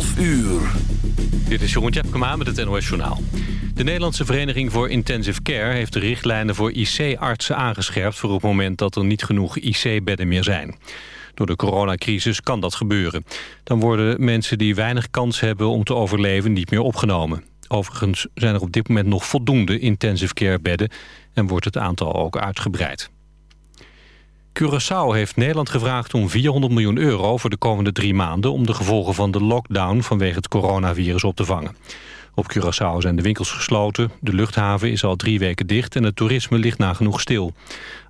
12 uur. Dit is Jeroen Tjepkema met het NOS Journaal. De Nederlandse Vereniging voor Intensive Care heeft de richtlijnen voor IC-artsen aangescherpt... voor het moment dat er niet genoeg IC-bedden meer zijn. Door de coronacrisis kan dat gebeuren. Dan worden mensen die weinig kans hebben om te overleven niet meer opgenomen. Overigens zijn er op dit moment nog voldoende intensive care bedden... en wordt het aantal ook uitgebreid. Curaçao heeft Nederland gevraagd om 400 miljoen euro voor de komende drie maanden... om de gevolgen van de lockdown vanwege het coronavirus op te vangen. Op Curaçao zijn de winkels gesloten, de luchthaven is al drie weken dicht... en het toerisme ligt nagenoeg stil.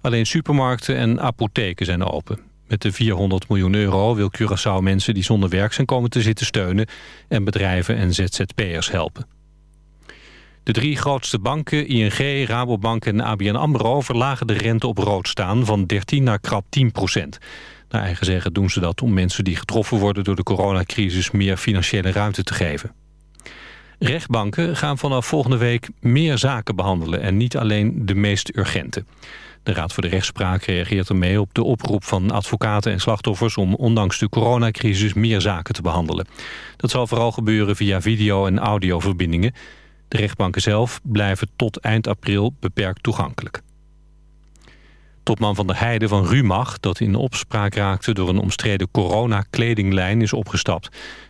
Alleen supermarkten en apotheken zijn open. Met de 400 miljoen euro wil Curaçao mensen die zonder werk zijn komen te zitten steunen... en bedrijven en ZZP'ers helpen. De drie grootste banken, ING, Rabobank en ABN AMRO... verlagen de rente op rood staan van 13 naar krap 10 procent. Naar eigen zeggen doen ze dat om mensen die getroffen worden... door de coronacrisis meer financiële ruimte te geven. Rechtbanken gaan vanaf volgende week meer zaken behandelen... en niet alleen de meest urgente. De Raad voor de Rechtspraak reageert ermee op de oproep van advocaten en slachtoffers... om ondanks de coronacrisis meer zaken te behandelen. Dat zal vooral gebeuren via video- en audioverbindingen... De rechtbanken zelf blijven tot eind april beperkt toegankelijk. Topman van der Heijden van Rumach, dat in opspraak raakte door een omstreden corona-kledinglijn, is opgestapt.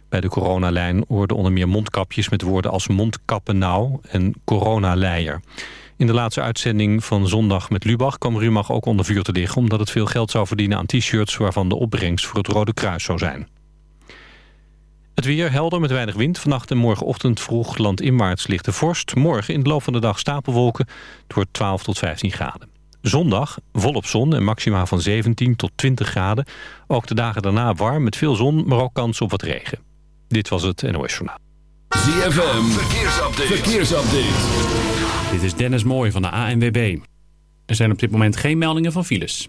Bij de coronalijn worden onder meer mondkapjes met woorden als mondkappennauw en coronaleier. In de laatste uitzending van Zondag met Lubach kwam Rumach ook onder vuur te liggen... omdat het veel geld zou verdienen aan t-shirts waarvan de opbrengst voor het Rode Kruis zou zijn. Het weer helder met weinig wind. Vannacht en morgenochtend vroeg landinwaarts lichte vorst. Morgen in de loop van de dag stapelwolken. Het wordt 12 tot 15 graden. Zondag volop zon en maxima van 17 tot 20 graden. Ook de dagen daarna warm met veel zon, maar ook kans op wat regen. Dit was het NOS Journaal. ZFM, verkeersupdate. verkeersupdate. Dit is Dennis Mooij van de ANWB. Er zijn op dit moment geen meldingen van files.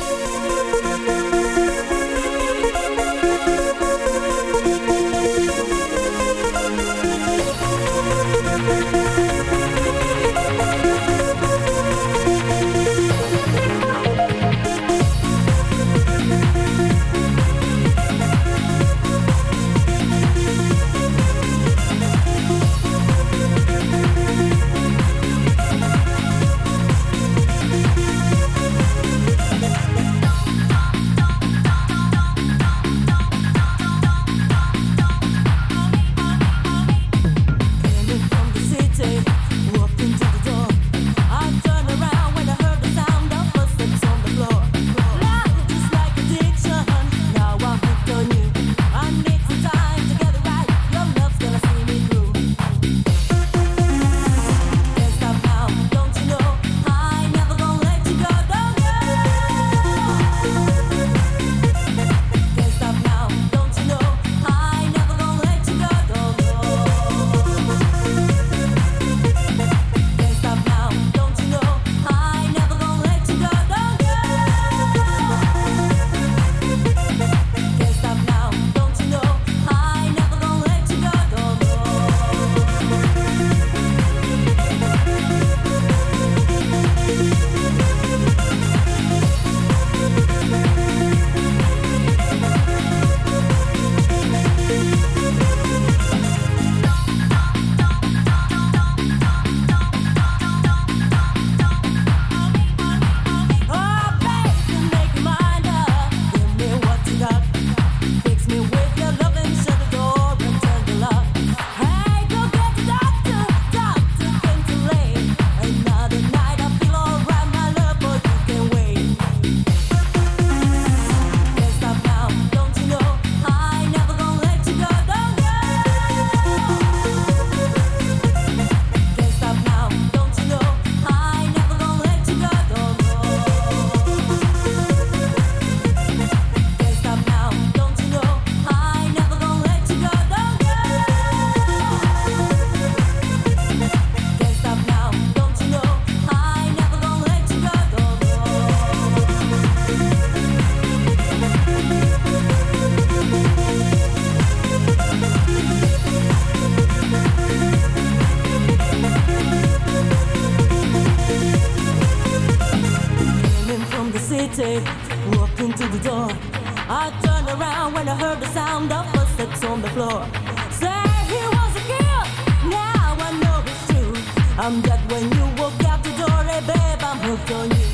floor. Say he was a kid, now I know it's true. I'm dead when you walk out the door, hey babe, I'm hooked on you.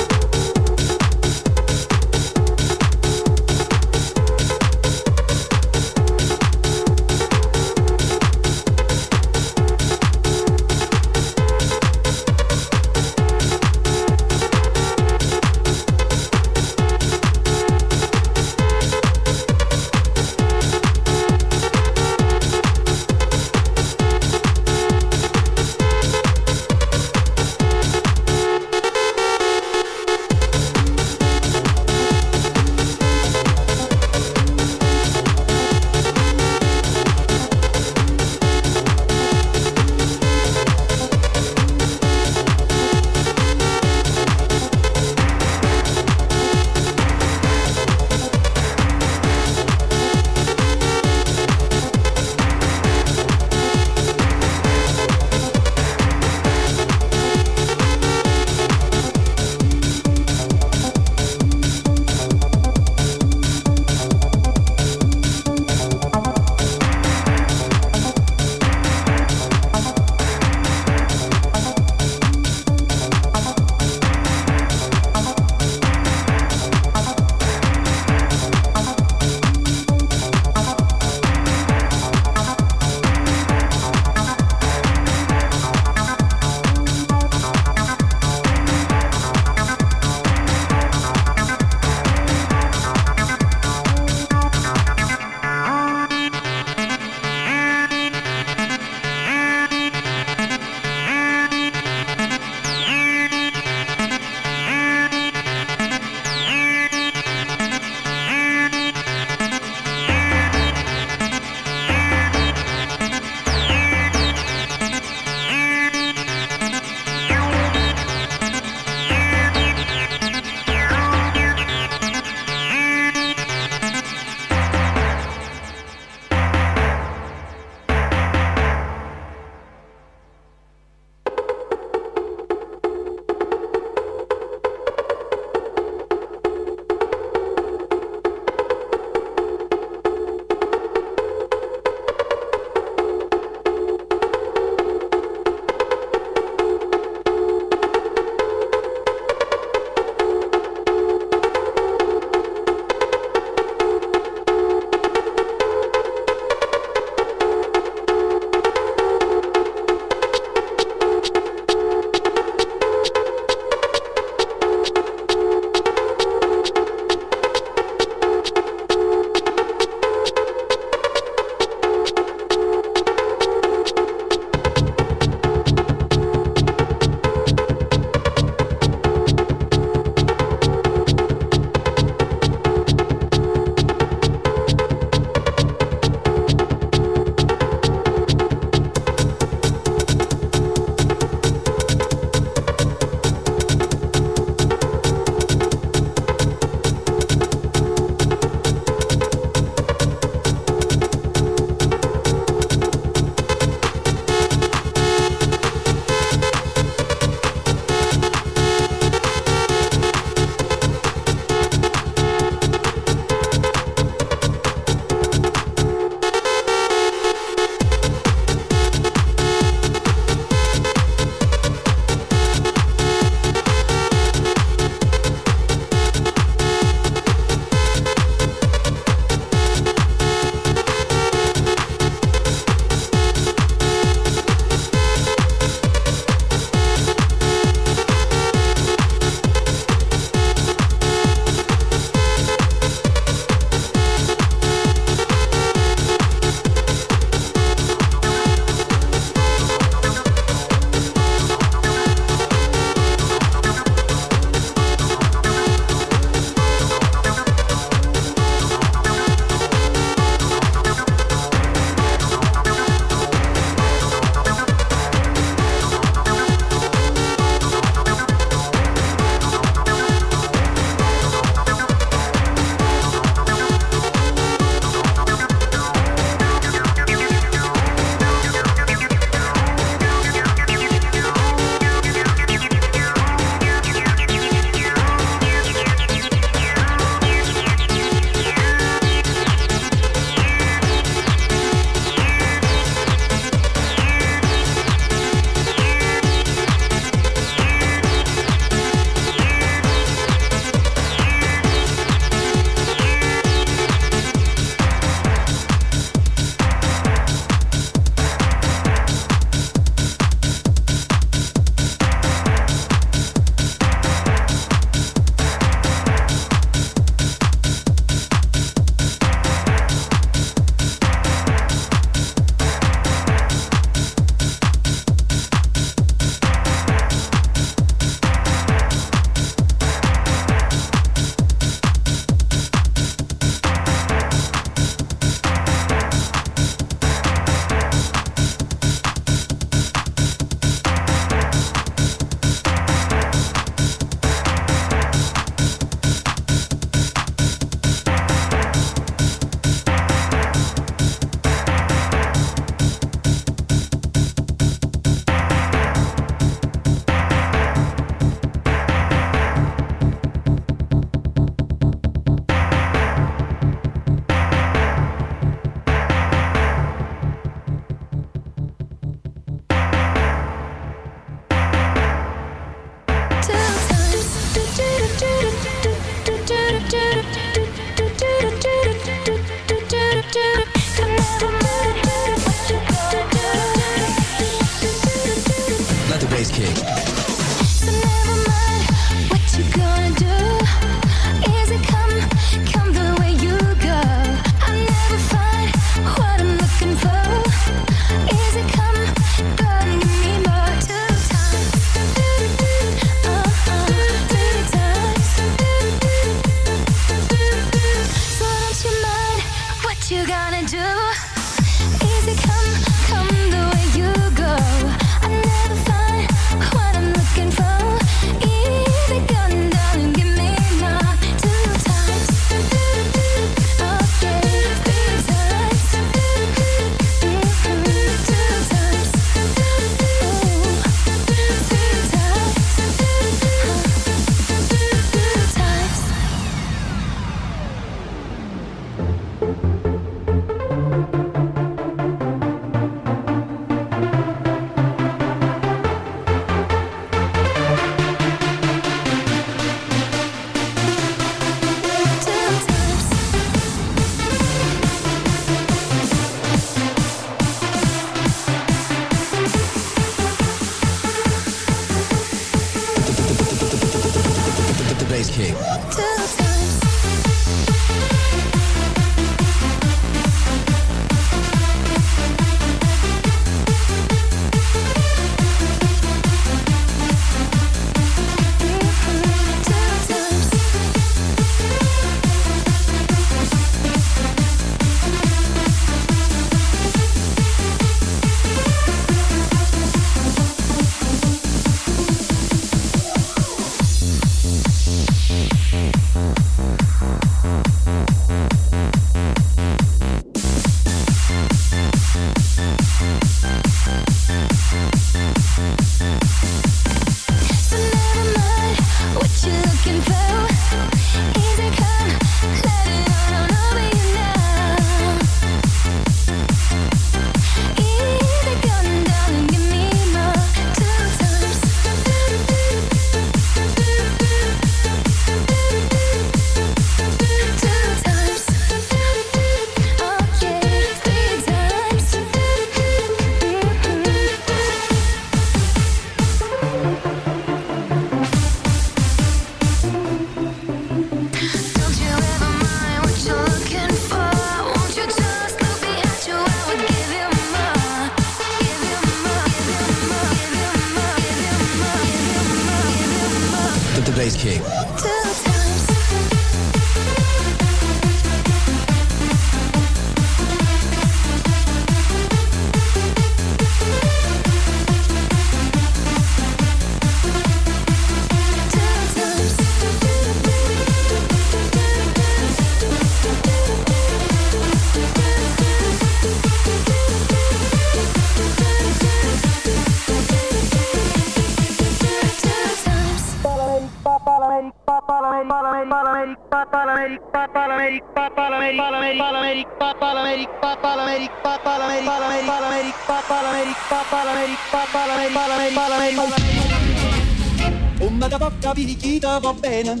bene.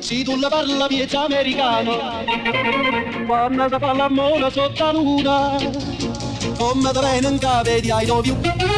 Se tu la parla piezza americano, quando si fa la mona sotto la luna, come treno in cave di I love.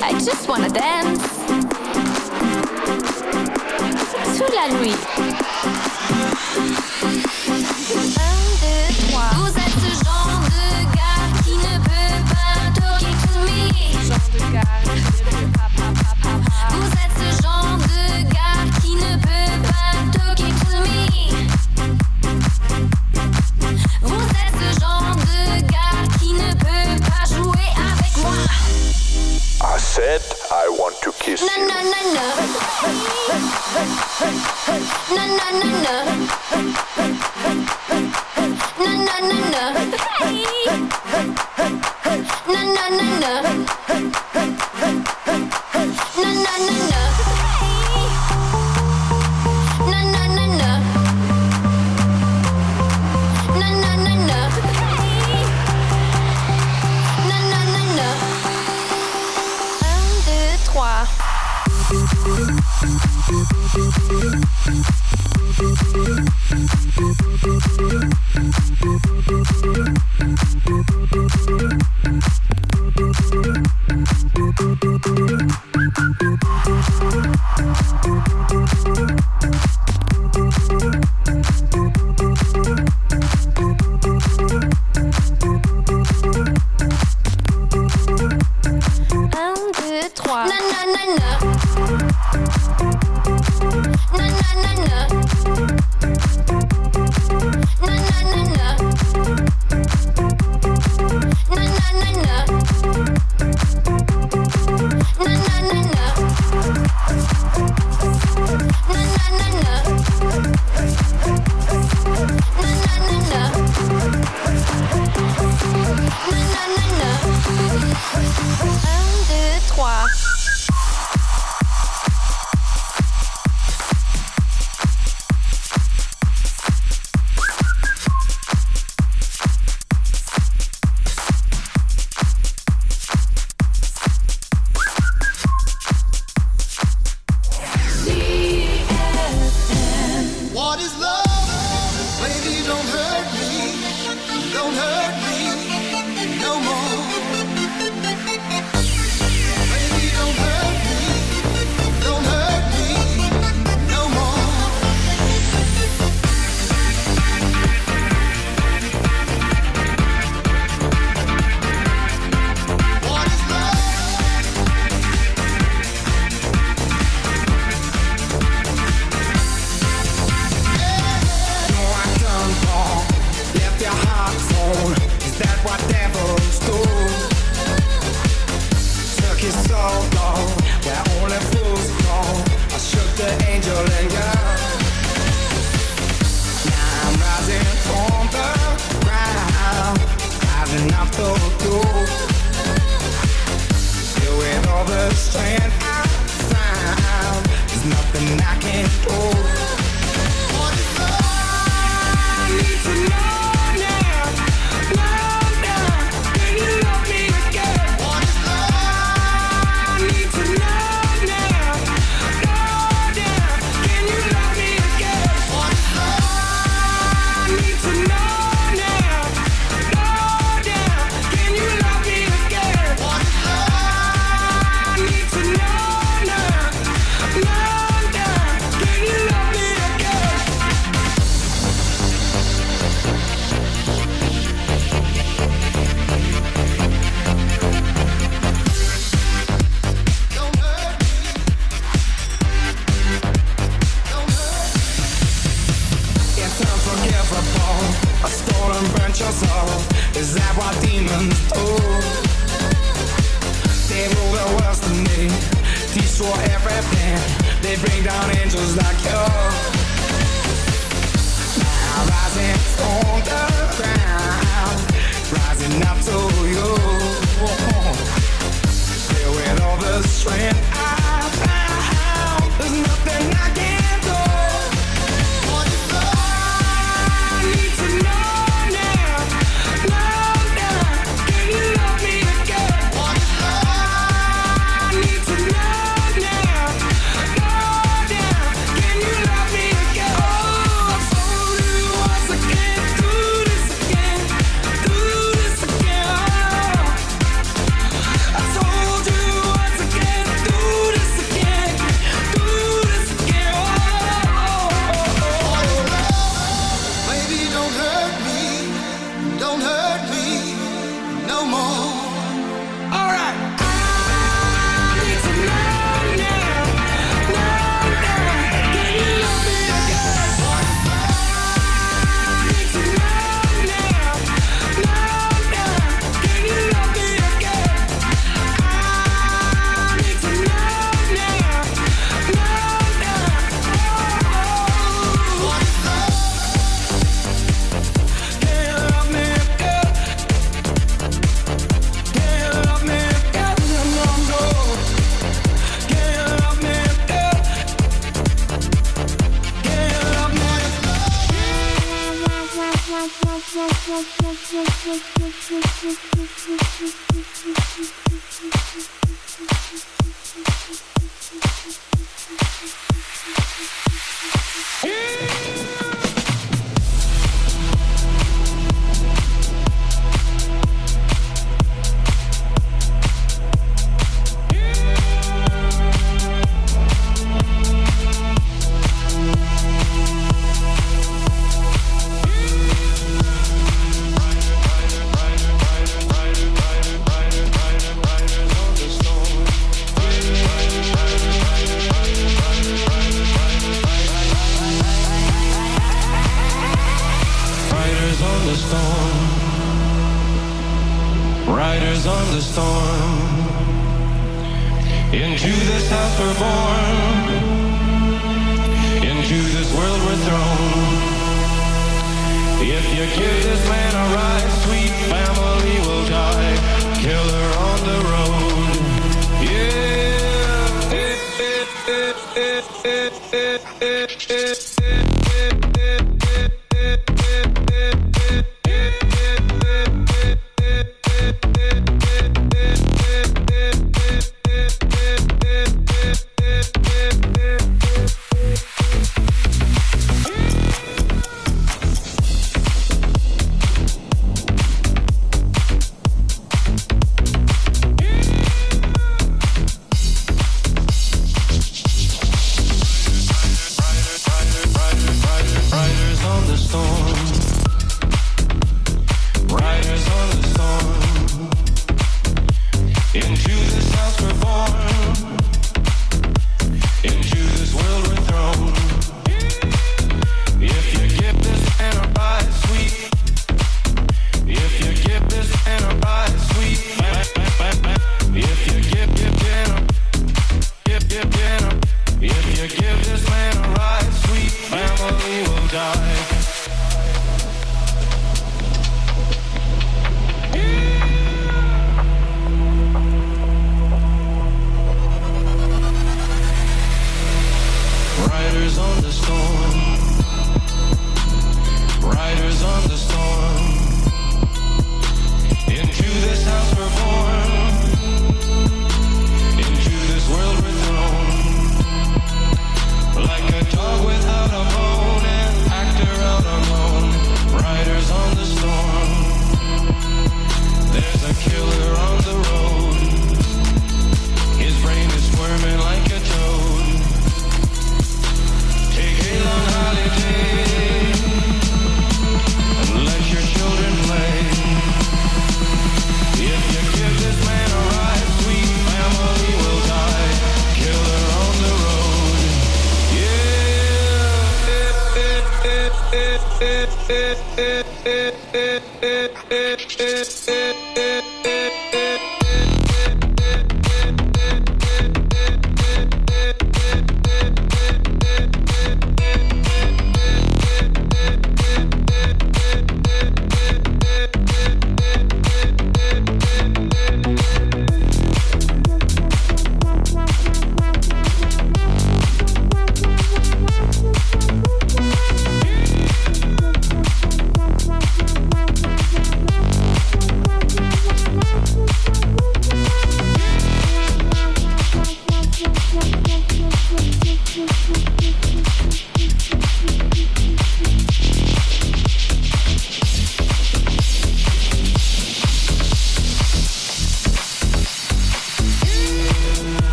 I just wanna dance. Sous la nuit.